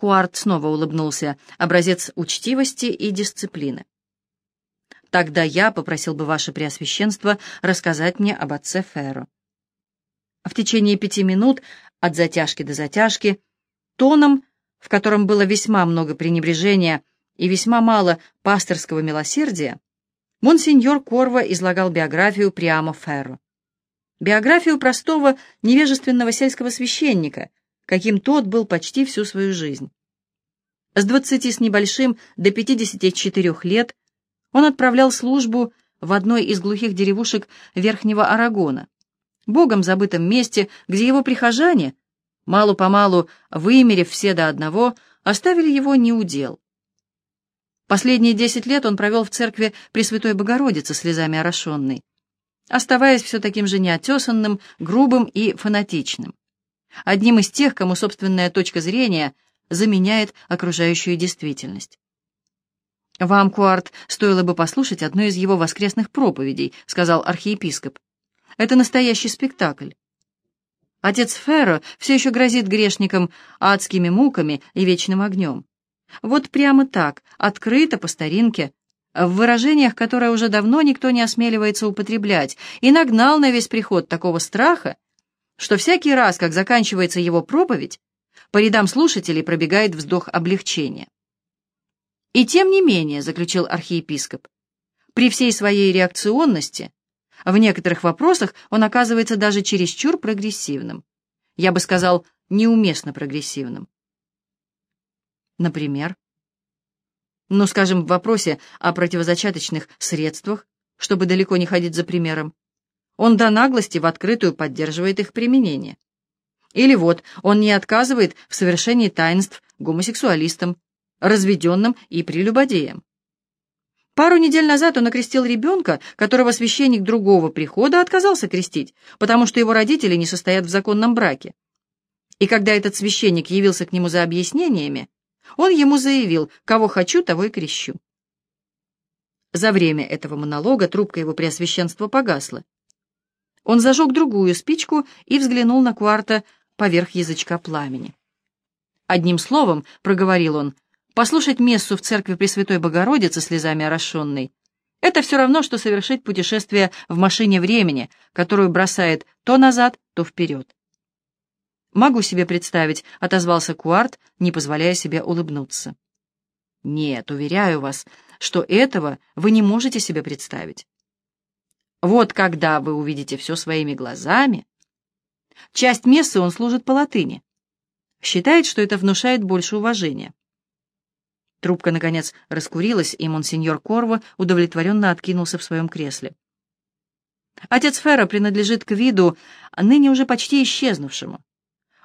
Куарт снова улыбнулся, образец учтивости и дисциплины. «Тогда я попросил бы ваше преосвященство рассказать мне об отце Ферро». В течение пяти минут, от затяжки до затяжки, тоном, в котором было весьма много пренебрежения и весьма мало пасторского милосердия, монсеньор Корво излагал биографию Приамо Ферро. Биографию простого, невежественного сельского священника, каким тот был почти всю свою жизнь. С двадцати с небольшим до пятидесяти четырех лет он отправлял службу в одной из глухих деревушек Верхнего Арагона, богом забытом месте, где его прихожане, мало-помалу вымерев все до одного, оставили его неудел. Последние десять лет он провел в церкви Пресвятой Богородицы слезами орошенной, оставаясь все таким же неотесанным, грубым и фанатичным одним из тех, кому собственная точка зрения заменяет окружающую действительность. «Вам, Куарт, стоило бы послушать одну из его воскресных проповедей», — сказал архиепископ. «Это настоящий спектакль. Отец Ферро все еще грозит грешникам адскими муками и вечным огнем. Вот прямо так, открыто, по старинке, в выражениях, которые уже давно никто не осмеливается употреблять, и нагнал на весь приход такого страха, что всякий раз, как заканчивается его проповедь, по рядам слушателей пробегает вздох облегчения. «И тем не менее», — заключил архиепископ, «при всей своей реакционности, в некоторых вопросах он оказывается даже чересчур прогрессивным. Я бы сказал, неуместно прогрессивным. Например? Ну, скажем, в вопросе о противозачаточных средствах, чтобы далеко не ходить за примером, он до наглости в открытую поддерживает их применение. Или вот, он не отказывает в совершении таинств гомосексуалистам, разведенным и прелюбодеям. Пару недель назад он окрестил ребенка, которого священник другого прихода отказался крестить, потому что его родители не состоят в законном браке. И когда этот священник явился к нему за объяснениями, он ему заявил, кого хочу, того и крещу. За время этого монолога трубка его преосвященства погасла. Он зажег другую спичку и взглянул на Куарта поверх язычка пламени. Одним словом, проговорил он, послушать мессу в церкви Пресвятой Богородицы слезами орошенной — это все равно, что совершить путешествие в машине времени, которую бросает то назад, то вперед. «Могу себе представить», — отозвался Куарт, не позволяя себе улыбнуться. «Нет, уверяю вас, что этого вы не можете себе представить. Вот когда вы увидите все своими глазами. Часть мессы он служит по латыни. Считает, что это внушает больше уважения. Трубка, наконец, раскурилась, и монсеньор Корво удовлетворенно откинулся в своем кресле. Отец Ферро принадлежит к виду, ныне уже почти исчезнувшему.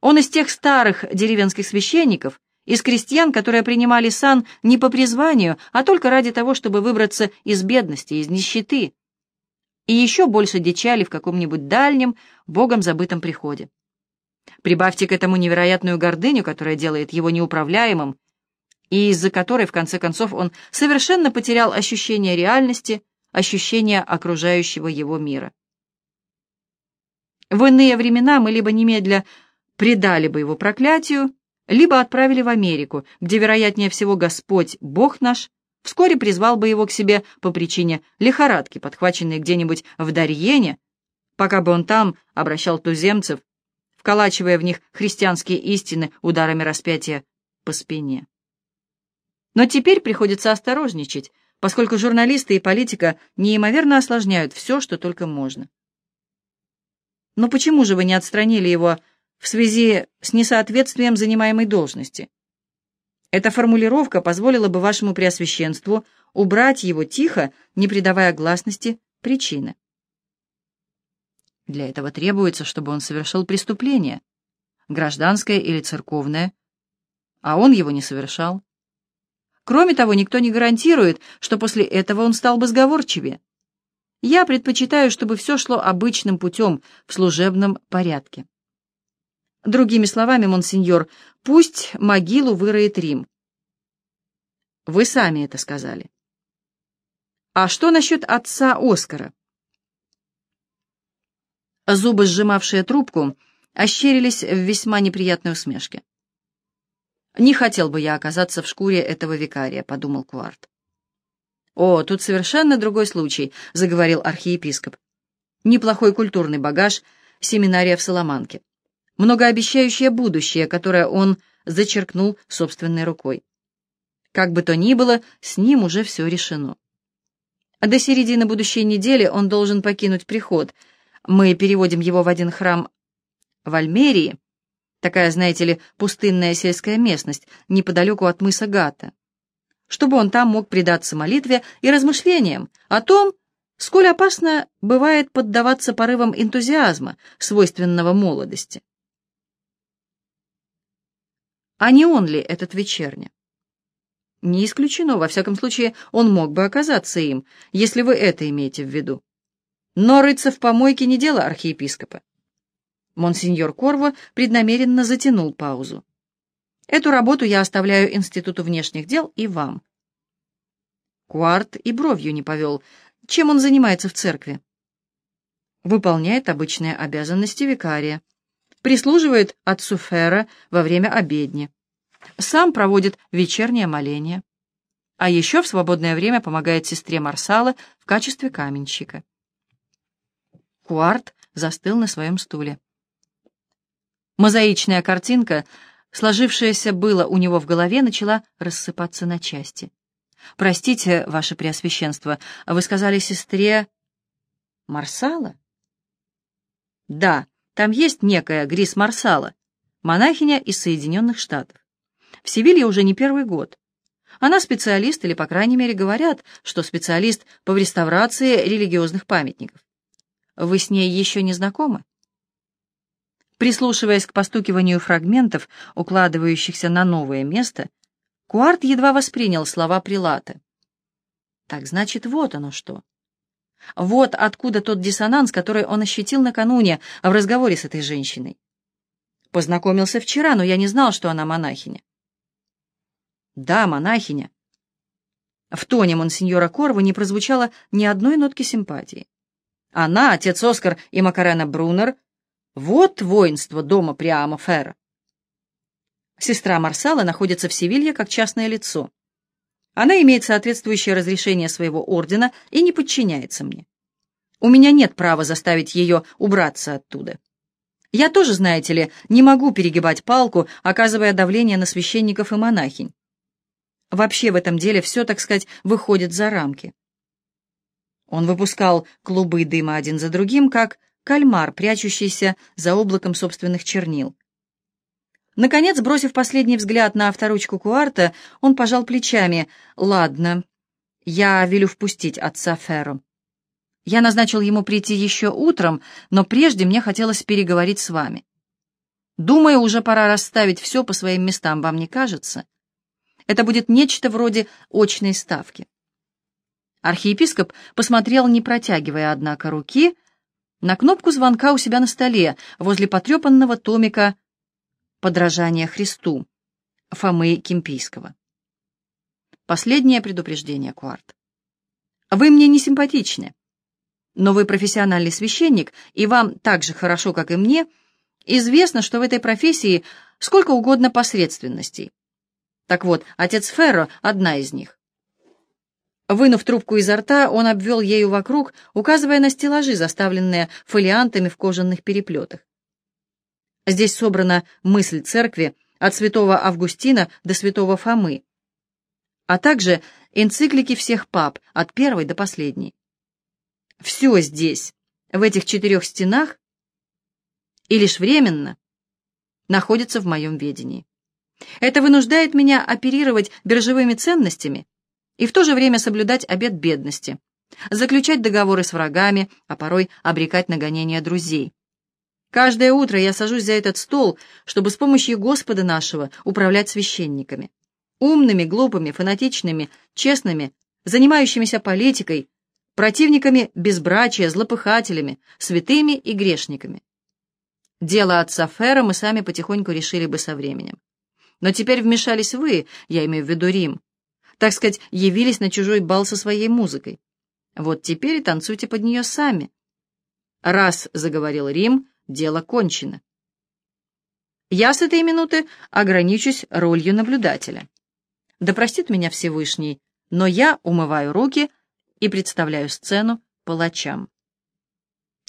Он из тех старых деревенских священников, из крестьян, которые принимали сан не по призванию, а только ради того, чтобы выбраться из бедности, из нищеты, и еще больше дичали в каком-нибудь дальнем, богом забытом приходе. Прибавьте к этому невероятную гордыню, которая делает его неуправляемым, и из-за которой, в конце концов, он совершенно потерял ощущение реальности, ощущение окружающего его мира. В иные времена мы либо немедля предали бы его проклятию, либо отправили в Америку, где, вероятнее всего, Господь, Бог наш, вскоре призвал бы его к себе по причине лихорадки, подхваченной где-нибудь в Дарьене, пока бы он там обращал туземцев, вколачивая в них христианские истины ударами распятия по спине. Но теперь приходится осторожничать, поскольку журналисты и политика неимоверно осложняют все, что только можно. Но почему же вы не отстранили его в связи с несоответствием занимаемой должности? Эта формулировка позволила бы вашему преосвященству убрать его тихо, не придавая гласности причины. Для этого требуется, чтобы он совершил преступление, гражданское или церковное, а он его не совершал. Кроме того, никто не гарантирует, что после этого он стал бы сговорчивее. Я предпочитаю, чтобы все шло обычным путем, в служебном порядке. Другими словами, монсеньор, пусть могилу выроет Рим. Вы сами это сказали. А что насчет отца Оскара? Зубы, сжимавшие трубку, ощерились в весьма неприятной усмешке. Не хотел бы я оказаться в шкуре этого викария, подумал Куарт. О, тут совершенно другой случай, заговорил архиепископ. Неплохой культурный багаж семинария в Соломанке. Многообещающее будущее, которое он зачеркнул собственной рукой. Как бы то ни было, с ним уже все решено. До середины будущей недели он должен покинуть приход. Мы переводим его в один храм в Альмерии, такая, знаете ли, пустынная сельская местность, неподалеку от мыса Гата, чтобы он там мог предаться молитве и размышлениям о том, сколь опасно бывает поддаваться порывам энтузиазма, свойственного молодости. А не он ли этот вечерня? Не исключено, во всяком случае, он мог бы оказаться им, если вы это имеете в виду. Но рыться в помойке не дело архиепископа. Монсеньор Корво преднамеренно затянул паузу. Эту работу я оставляю Институту внешних дел и вам. Куарт и бровью не повел. Чем он занимается в церкви? Выполняет обычные обязанности викария. Прислуживает отцу Фера во время обедни. Сам проводит вечернее моление. А еще в свободное время помогает сестре Марсала в качестве каменщика. Куарт застыл на своем стуле. Мозаичная картинка, сложившаяся было у него в голове, начала рассыпаться на части. «Простите, ваше преосвященство, вы сказали сестре Марсала?» «Да, там есть некая Грис Марсала, монахиня из Соединенных Штатов. В Севилье уже не первый год. Она специалист, или, по крайней мере, говорят, что специалист по реставрации религиозных памятников. Вы с ней еще не знакомы?» Прислушиваясь к постукиванию фрагментов, укладывающихся на новое место, Куарт едва воспринял слова Прилата. Так значит, вот оно что. Вот откуда тот диссонанс, который он ощутил накануне в разговоре с этой женщиной. Познакомился вчера, но я не знал, что она монахиня. Да, монахиня. В тоне монсеньора Корва не прозвучало ни одной нотки симпатии. Она, отец Оскар и Макарена Брунер вот воинство дома Приама Ферра. Сестра Марсала находится в Севилье как частное лицо. Она имеет соответствующее разрешение своего ордена и не подчиняется мне. У меня нет права заставить ее убраться оттуда. Я тоже, знаете ли, не могу перегибать палку, оказывая давление на священников и монахинь. Вообще в этом деле все, так сказать, выходит за рамки. Он выпускал клубы дыма один за другим, как кальмар, прячущийся за облаком собственных чернил. Наконец, бросив последний взгляд на авторучку Куарта, он пожал плечами. «Ладно, я велю впустить отца Ферро. Я назначил ему прийти еще утром, но прежде мне хотелось переговорить с вами. Думаю, уже пора расставить все по своим местам, вам не кажется? Это будет нечто вроде очной ставки». Архиепископ посмотрел, не протягивая, однако, руки, на кнопку звонка у себя на столе, возле потрепанного томика «Подражание Христу» Фомы Кимпийского. Последнее предупреждение, Куарт. Вы мне не симпатичны, но вы профессиональный священник, и вам так же хорошо, как и мне, известно, что в этой профессии сколько угодно посредственностей. Так вот, отец Ферро — одна из них. Вынув трубку изо рта, он обвел ею вокруг, указывая на стеллажи, заставленные фолиантами в кожаных переплетах. Здесь собрана мысль церкви от святого Августина до святого Фомы, а также энциклики всех пап, от первой до последней. Все здесь, в этих четырех стенах, и лишь временно, находится в моем ведении. Это вынуждает меня оперировать биржевыми ценностями и в то же время соблюдать обет бедности, заключать договоры с врагами, а порой обрекать на гонения друзей. Каждое утро я сажусь за этот стол, чтобы с помощью Господа нашего управлять священниками. Умными, глупыми, фанатичными, честными, занимающимися политикой, противниками безбрачия, злопыхателями, святыми и грешниками. Дело отца Фера мы сами потихоньку решили бы со временем. Но теперь вмешались вы, я имею в виду Рим, так сказать, явились на чужой бал со своей музыкой. Вот теперь и танцуйте под нее сами. Раз заговорил Рим, дело кончено. Я с этой минуты ограничусь ролью наблюдателя. Да простит меня Всевышний, но я умываю руки и представляю сцену палачам.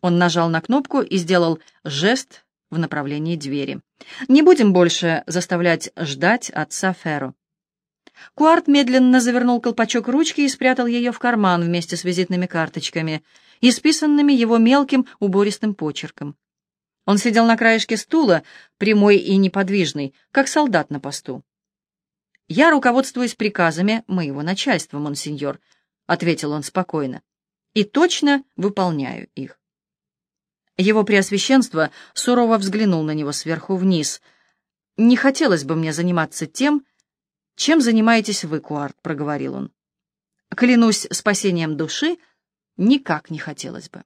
Он нажал на кнопку и сделал жест в направлении двери. «Не будем больше заставлять ждать отца Ферро». Куарт медленно завернул колпачок ручки и спрятал ее в карман вместе с визитными карточками, исписанными его мелким убористым почерком. Он сидел на краешке стула, прямой и неподвижный, как солдат на посту. «Я руководствуюсь приказами моего начальства, монсеньор», — ответил он спокойно, — «и точно выполняю их». Его преосвященство сурово взглянул на него сверху вниз. «Не хотелось бы мне заниматься тем, чем занимаетесь вы, Куарт», — проговорил он. «Клянусь спасением души, никак не хотелось бы».